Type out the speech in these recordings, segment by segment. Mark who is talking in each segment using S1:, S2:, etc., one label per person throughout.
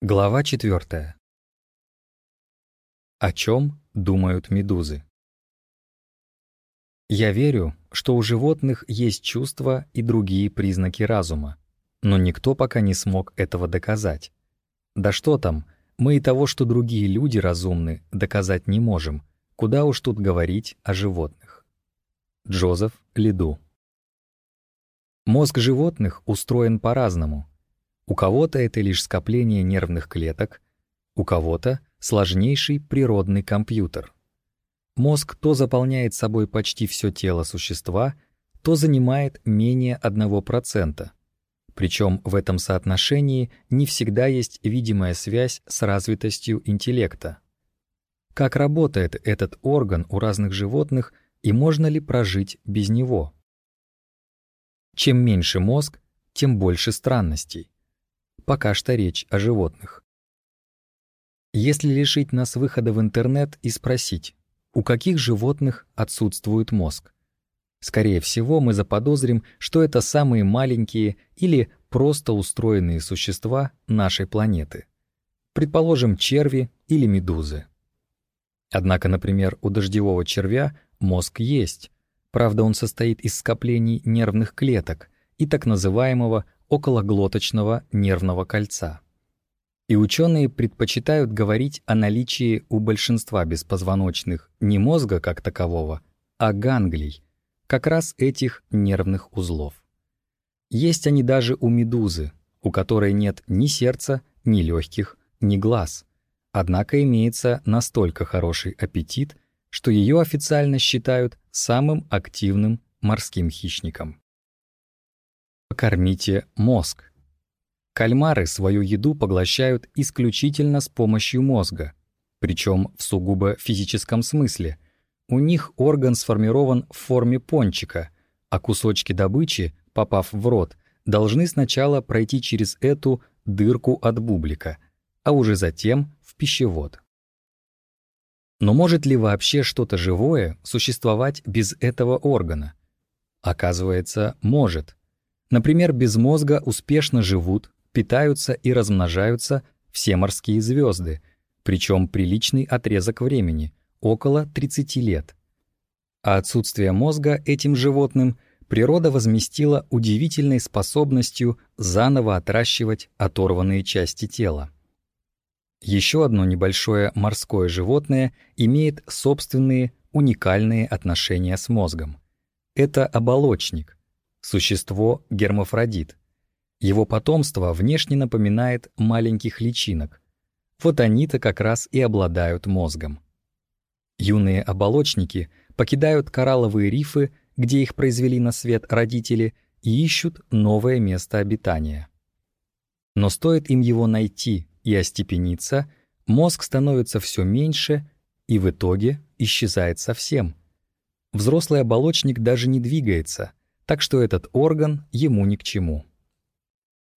S1: Глава 4. О чем думают медузы? Я верю, что у животных есть чувства и другие признаки разума, но никто пока не смог этого доказать. Да что там, мы и того, что другие люди разумны, доказать не можем, куда уж тут говорить о животных. Джозеф Лиду Мозг животных устроен по-разному — у кого-то это лишь скопление нервных клеток, у кого-то сложнейший природный компьютер. Мозг то заполняет собой почти все тело существа, то занимает менее 1%. Причем в этом соотношении не всегда есть видимая связь с развитостью интеллекта. Как работает этот орган у разных животных и можно ли прожить без него? Чем меньше мозг, тем больше странностей. Пока что речь о животных. Если лишить нас выхода в интернет и спросить, у каких животных отсутствует мозг? Скорее всего, мы заподозрим, что это самые маленькие или просто устроенные существа нашей планеты. Предположим, черви или медузы. Однако, например, у дождевого червя мозг есть. Правда, он состоит из скоплений нервных клеток и так называемого окологлоточного нервного кольца. И ученые предпочитают говорить о наличии у большинства беспозвоночных не мозга как такового, а ганглий, как раз этих нервных узлов. Есть они даже у медузы, у которой нет ни сердца, ни легких, ни глаз. Однако имеется настолько хороший аппетит, что ее официально считают самым активным морским хищником. Покормите мозг. Кальмары свою еду поглощают исключительно с помощью мозга, причем в сугубо физическом смысле. У них орган сформирован в форме пончика, а кусочки добычи, попав в рот, должны сначала пройти через эту дырку от бублика, а уже затем в пищевод. Но может ли вообще что-то живое существовать без этого органа? Оказывается, может. Например, без мозга успешно живут, питаются и размножаются все морские звезды, причем приличный отрезок времени — около 30 лет. А отсутствие мозга этим животным природа возместила удивительной способностью заново отращивать оторванные части тела. Еще одно небольшое морское животное имеет собственные уникальные отношения с мозгом. Это оболочник, Существо — гермафродит. Его потомство внешне напоминает маленьких личинок. Вот они-то как раз и обладают мозгом. Юные оболочники покидают коралловые рифы, где их произвели на свет родители, и ищут новое место обитания. Но стоит им его найти и остепениться, мозг становится все меньше и в итоге исчезает совсем. Взрослый оболочник даже не двигается — так что этот орган ему ни к чему.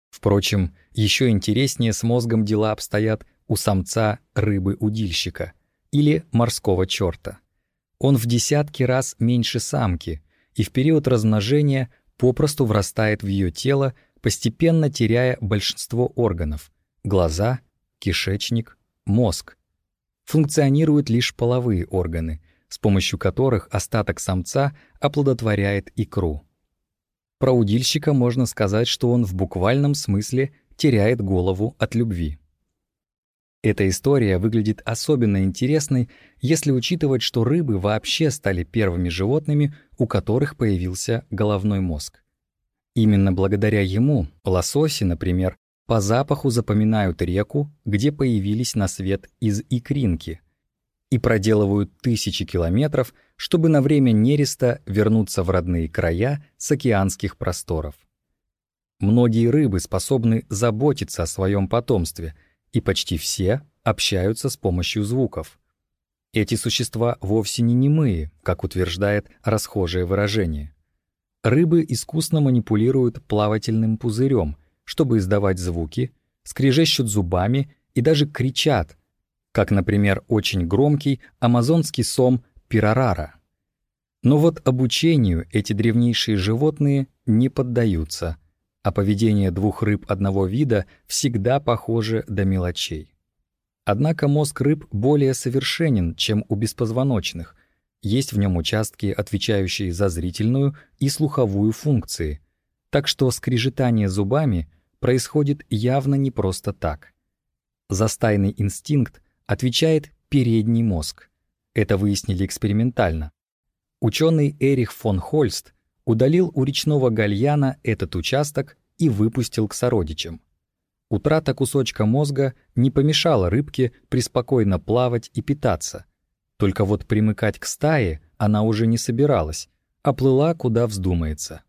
S1: Впрочем, еще интереснее с мозгом дела обстоят у самца рыбы-удильщика или морского черта. Он в десятки раз меньше самки и в период размножения попросту врастает в ее тело, постепенно теряя большинство органов — глаза, кишечник, мозг. Функционируют лишь половые органы, с помощью которых остаток самца оплодотворяет икру. Про удильщика можно сказать, что он в буквальном смысле теряет голову от любви. Эта история выглядит особенно интересной, если учитывать, что рыбы вообще стали первыми животными, у которых появился головной мозг. Именно благодаря ему лососи, например, по запаху запоминают реку, где появились на свет из икринки, и проделывают тысячи километров, чтобы на время нереста вернуться в родные края с океанских просторов. Многие рыбы способны заботиться о своем потомстве, и почти все общаются с помощью звуков. Эти существа вовсе не немые, как утверждает расхожее выражение. Рыбы искусно манипулируют плавательным пузырем, чтобы издавать звуки, скрежещут зубами и даже кричат, как, например, очень громкий амазонский сом пирарара. Но вот обучению эти древнейшие животные не поддаются. а поведение двух рыб одного вида всегда похоже до мелочей. Однако мозг рыб более совершенен, чем у беспозвоночных. Есть в нем участки, отвечающие за зрительную и слуховую функции, так что скрежетание зубами происходит явно не просто так. За стайный инстинкт отвечает передний мозг. Это выяснили экспериментально. Ученый Эрих фон Хольст удалил у речного гальяна этот участок и выпустил к сородичам. Утрата кусочка мозга не помешала рыбке преспокойно плавать и питаться. Только вот примыкать к стае она уже не собиралась, а плыла куда вздумается.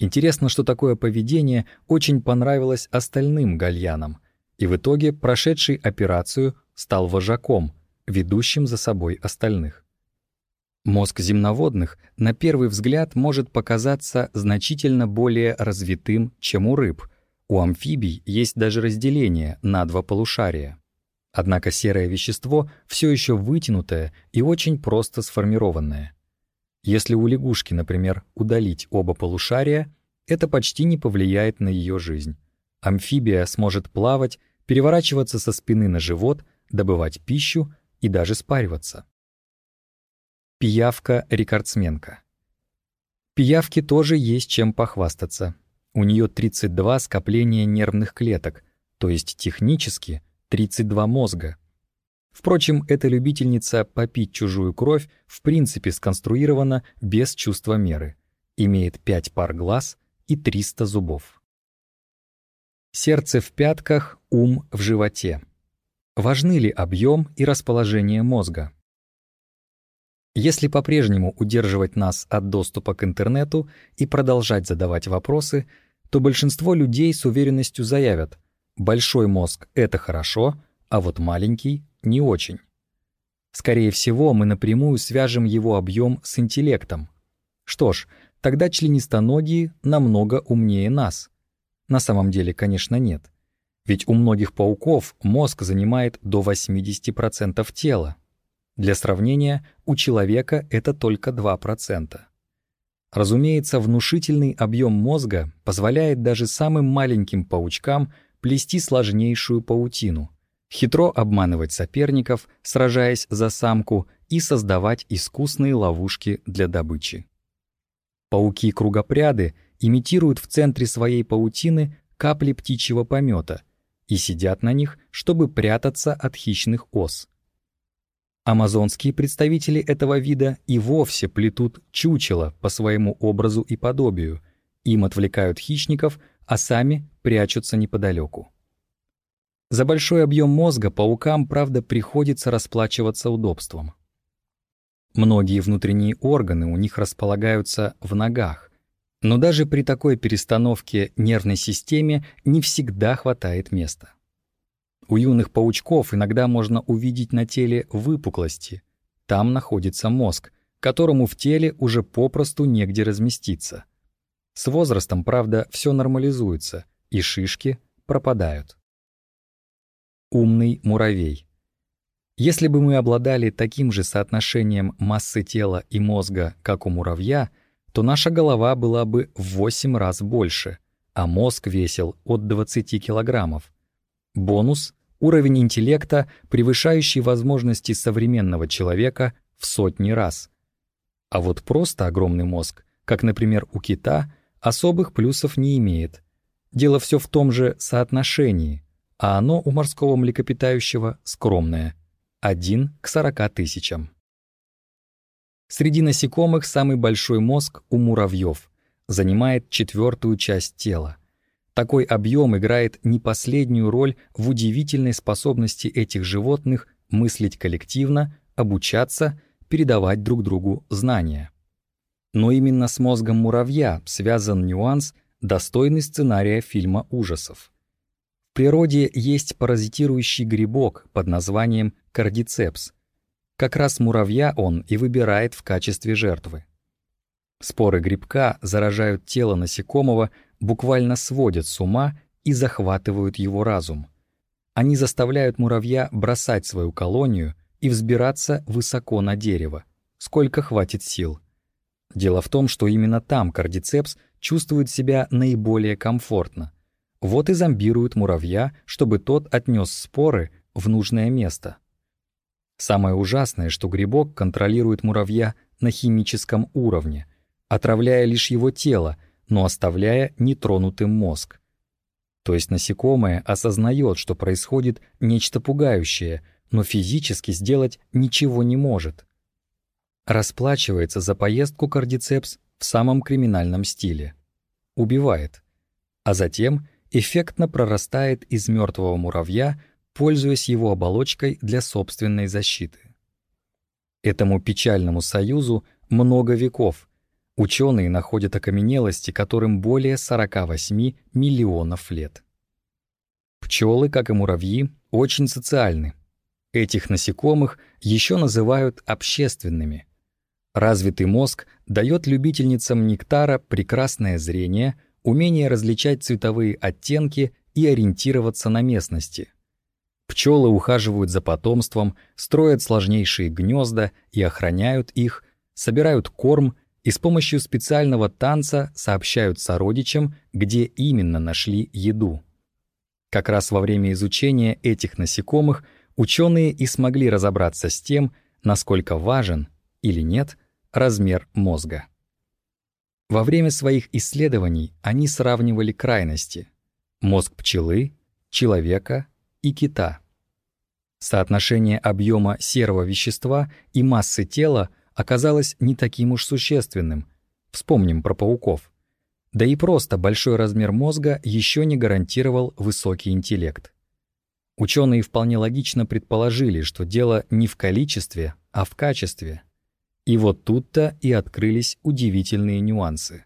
S1: Интересно, что такое поведение очень понравилось остальным гальянам, и в итоге прошедший операцию стал вожаком, ведущим за собой остальных. Мозг земноводных на первый взгляд может показаться значительно более развитым, чем у рыб. У амфибий есть даже разделение на два полушария. Однако серое вещество все еще вытянутое и очень просто сформированное. Если у лягушки, например, удалить оба полушария, это почти не повлияет на ее жизнь. Амфибия сможет плавать, переворачиваться со спины на живот, добывать пищу и даже спариваться. Пиявка-рекордсменка. Пиявке тоже есть чем похвастаться. У нее 32 скопления нервных клеток, то есть технически 32 мозга. Впрочем, эта любительница попить чужую кровь в принципе сконструирована без чувства меры. Имеет 5 пар глаз и 300 зубов. Сердце в пятках, ум в животе. Важны ли объем и расположение мозга? Если по-прежнему удерживать нас от доступа к интернету и продолжать задавать вопросы, то большинство людей с уверенностью заявят «большой мозг — это хорошо, а вот маленький — не очень». Скорее всего, мы напрямую свяжем его объем с интеллектом. Что ж, тогда членистоногие намного умнее нас. На самом деле, конечно, нет. Ведь у многих пауков мозг занимает до 80% тела. Для сравнения, у человека это только 2%. Разумеется, внушительный объем мозга позволяет даже самым маленьким паучкам плести сложнейшую паутину, хитро обманывать соперников, сражаясь за самку и создавать искусные ловушки для добычи. Пауки-кругопряды имитируют в центре своей паутины капли птичьего помета и сидят на них, чтобы прятаться от хищных ос. Амазонские представители этого вида и вовсе плетут чучело по своему образу и подобию, им отвлекают хищников, а сами прячутся неподалеку. За большой объем мозга паукам, правда, приходится расплачиваться удобством. Многие внутренние органы у них располагаются в ногах, но даже при такой перестановке нервной системе не всегда хватает места. У юных паучков иногда можно увидеть на теле выпуклости. Там находится мозг, которому в теле уже попросту негде разместиться. С возрастом, правда, все нормализуется, и шишки пропадают. Умный муравей. Если бы мы обладали таким же соотношением массы тела и мозга, как у муравья, то наша голова была бы в 8 раз больше, а мозг весил от 20 килограммов. Бонус уровень интеллекта, превышающий возможности современного человека в сотни раз. А вот просто огромный мозг, как, например, у кита, особых плюсов не имеет. Дело все в том же соотношении, а оно у морского млекопитающего скромное — 1 к 40 тысячам. Среди насекомых самый большой мозг у муравьев занимает четвертую часть тела. Такой объем играет не последнюю роль в удивительной способности этих животных мыслить коллективно, обучаться, передавать друг другу знания. Но именно с мозгом муравья связан нюанс, достойный сценария фильма ужасов. В природе есть паразитирующий грибок под названием кардицепс. Как раз муравья он и выбирает в качестве жертвы. Споры грибка заражают тело насекомого буквально сводят с ума и захватывают его разум. Они заставляют муравья бросать свою колонию и взбираться высоко на дерево, сколько хватит сил. Дело в том, что именно там кардицепс чувствует себя наиболее комфортно. Вот и зомбируют муравья, чтобы тот отнес споры в нужное место. Самое ужасное, что грибок контролирует муравья на химическом уровне, отравляя лишь его тело, но оставляя нетронутым мозг. То есть насекомое осознает, что происходит нечто пугающее, но физически сделать ничего не может. Расплачивается за поездку кардицепс в самом криминальном стиле. Убивает. А затем эффектно прорастает из мертвого муравья, пользуясь его оболочкой для собственной защиты. Этому печальному союзу много веков. Ученые находят окаменелости, которым более 48 миллионов лет. Пчелы, как и муравьи, очень социальны. Этих насекомых еще называют общественными. Развитый мозг дает любительницам нектара прекрасное зрение, умение различать цветовые оттенки и ориентироваться на местности. Пчелы ухаживают за потомством, строят сложнейшие гнезда и охраняют их, собирают корм и с помощью специального танца сообщают сородичам, где именно нашли еду. Как раз во время изучения этих насекомых ученые и смогли разобраться с тем, насколько важен или нет размер мозга. Во время своих исследований они сравнивали крайности — мозг пчелы, человека и кита. Соотношение объема серого вещества и массы тела оказалось не таким уж существенным. Вспомним про пауков. Да и просто большой размер мозга еще не гарантировал высокий интеллект. Ученые вполне логично предположили, что дело не в количестве, а в качестве. И вот тут-то и открылись удивительные нюансы.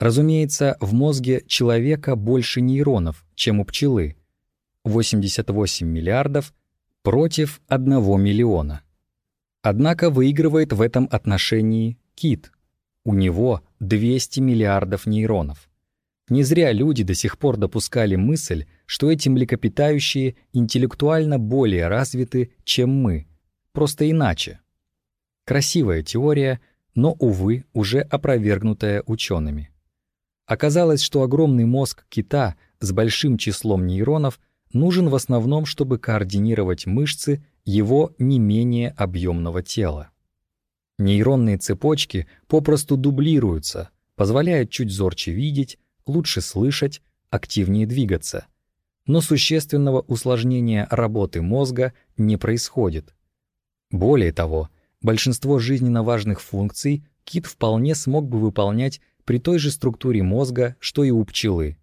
S1: Разумеется, в мозге человека больше нейронов, чем у пчелы. 88 миллиардов против 1 миллиона. Однако выигрывает в этом отношении кит. У него 200 миллиардов нейронов. Не зря люди до сих пор допускали мысль, что эти млекопитающие интеллектуально более развиты, чем мы, просто иначе. Красивая теория, но, увы, уже опровергнутая учеными. Оказалось, что огромный мозг кита с большим числом нейронов нужен в основном, чтобы координировать мышцы его не менее объемного тела. Нейронные цепочки попросту дублируются, позволяют чуть зорче видеть, лучше слышать, активнее двигаться. Но существенного усложнения работы мозга не происходит. Более того, большинство жизненно важных функций кит вполне смог бы выполнять при той же структуре мозга, что и у пчелы.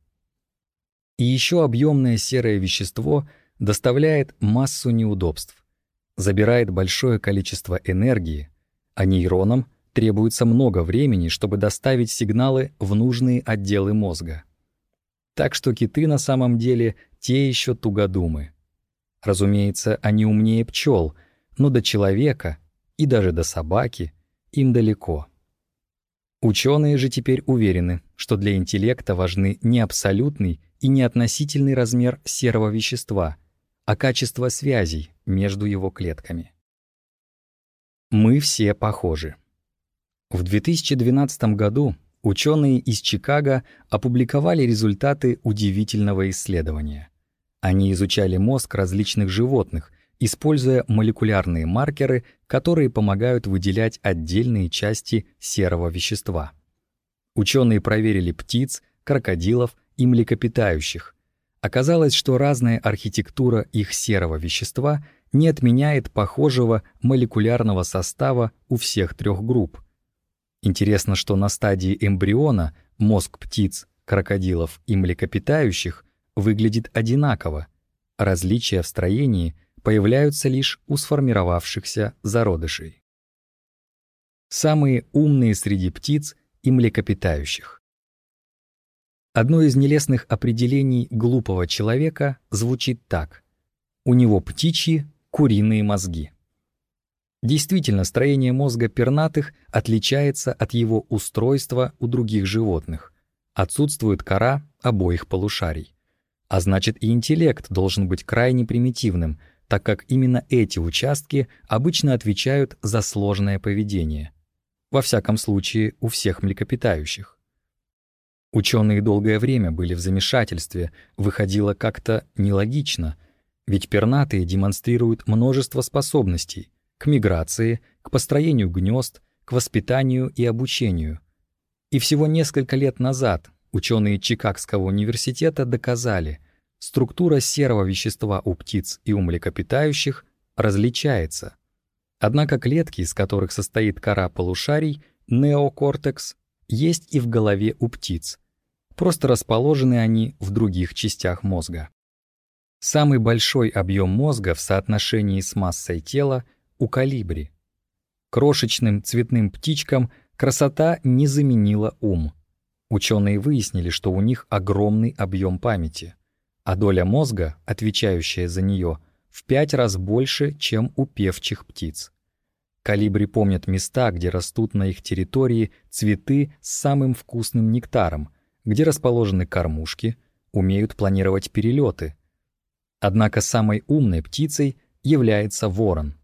S1: И еще объемное серое вещество доставляет массу неудобств, забирает большое количество энергии, а нейронам требуется много времени, чтобы доставить сигналы в нужные отделы мозга. Так что киты на самом деле те еще тугодумы. Разумеется, они умнее пчел, но до человека и даже до собаки им далеко. Ученые же теперь уверены, что для интеллекта важны не абсолютный и не относительный размер серого вещества, а качество связей между его клетками. Мы все похожи. В 2012 году ученые из Чикаго опубликовали результаты удивительного исследования. Они изучали мозг различных животных используя молекулярные маркеры, которые помогают выделять отдельные части серого вещества. Ученые проверили птиц, крокодилов и млекопитающих. Оказалось, что разная архитектура их серого вещества не отменяет похожего молекулярного состава у всех трех групп. Интересно, что на стадии эмбриона мозг птиц, крокодилов и млекопитающих выглядит одинаково. Различия в строении — появляются лишь у сформировавшихся зародышей. Самые умные среди птиц и млекопитающих. Одно из нелестных определений глупого человека звучит так. У него птичьи, куриные мозги. Действительно, строение мозга пернатых отличается от его устройства у других животных. Отсутствует кора обоих полушарий. А значит, и интеллект должен быть крайне примитивным, так как именно эти участки обычно отвечают за сложное поведение. Во всяком случае, у всех млекопитающих. Ученые долгое время были в замешательстве, выходило как-то нелогично, ведь пернатые демонстрируют множество способностей к миграции, к построению гнезд, к воспитанию и обучению. И всего несколько лет назад ученые Чикагского университета доказали, структура серого вещества у птиц и у млекопитающих различается. Однако клетки, из которых состоит кора полушарий, неокортекс, есть и в голове у птиц. Просто расположены они в других частях мозга. Самый большой объем мозга в соотношении с массой тела у калибри. Крошечным цветным птичкам красота не заменила ум. Ученые выяснили, что у них огромный объем памяти, а доля мозга, отвечающая за нее, в пять раз больше, чем у певчих птиц. Калибри помнят места, где растут на их территории цветы с самым вкусным нектаром, где расположены кормушки, умеют планировать перелеты. Однако самой умной птицей является ворон.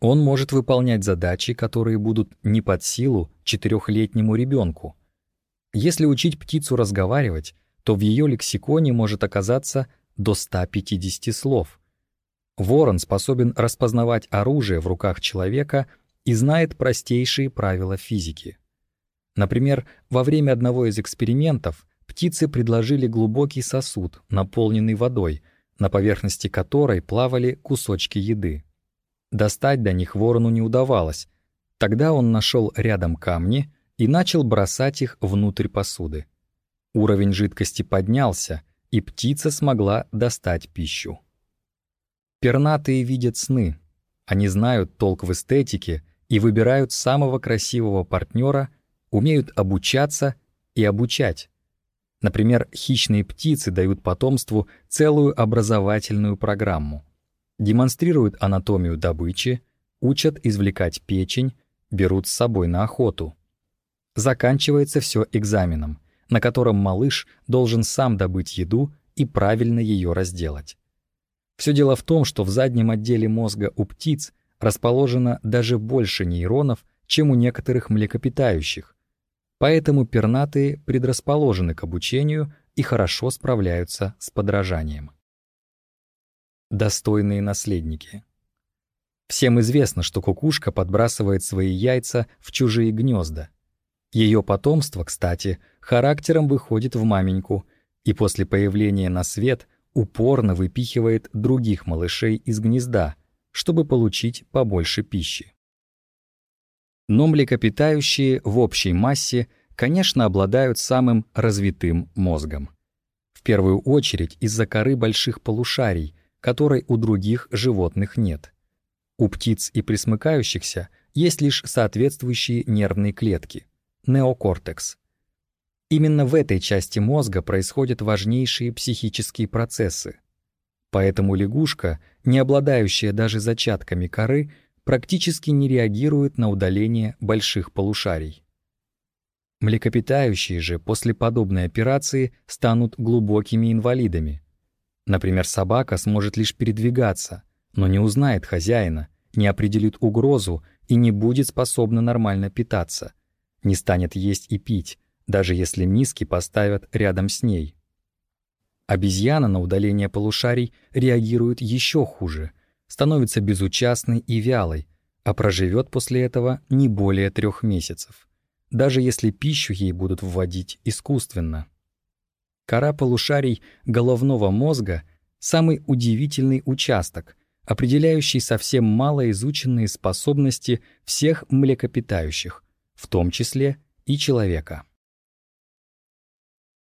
S1: Он может выполнять задачи, которые будут не под силу четырехлетнему ребенку. Если учить птицу разговаривать, то в ее лексиконе может оказаться до 150 слов. Ворон способен распознавать оружие в руках человека и знает простейшие правила физики. Например, во время одного из экспериментов птицы предложили глубокий сосуд, наполненный водой, на поверхности которой плавали кусочки еды. Достать до них ворону не удавалось. Тогда он нашел рядом камни и начал бросать их внутрь посуды. Уровень жидкости поднялся, и птица смогла достать пищу. Пернатые видят сны. Они знают толк в эстетике и выбирают самого красивого партнера, умеют обучаться и обучать. Например, хищные птицы дают потомству целую образовательную программу. Демонстрируют анатомию добычи, учат извлекать печень, берут с собой на охоту. Заканчивается все экзаменом, на котором малыш должен сам добыть еду и правильно ее разделать. Все дело в том, что в заднем отделе мозга у птиц расположено даже больше нейронов, чем у некоторых млекопитающих. Поэтому пернатые предрасположены к обучению и хорошо справляются с подражанием. Достойные наследники. Всем известно, что кукушка подбрасывает свои яйца в чужие гнезда. Ее потомство, кстати, характером выходит в маменьку, и после появления на свет упорно выпихивает других малышей из гнезда, чтобы получить побольше пищи. Но млекопитающие в общей массе, конечно, обладают самым развитым мозгом. В первую очередь из-за коры больших полушарий, которой у других животных нет. У птиц и присмыкающихся есть лишь соответствующие нервные клетки — неокортекс, Именно в этой части мозга происходят важнейшие психические процессы. Поэтому лягушка, не обладающая даже зачатками коры, практически не реагирует на удаление больших полушарий. Млекопитающие же после подобной операции станут глубокими инвалидами. Например, собака сможет лишь передвигаться, но не узнает хозяина, не определит угрозу и не будет способна нормально питаться, не станет есть и пить, даже если миски поставят рядом с ней. Обезьяна на удаление полушарий реагирует еще хуже, становится безучастной и вялой, а проживет после этого не более трех месяцев, даже если пищу ей будут вводить искусственно. Кора полушарий головного мозга — самый удивительный участок, определяющий совсем малоизученные способности всех млекопитающих, в том числе и человека.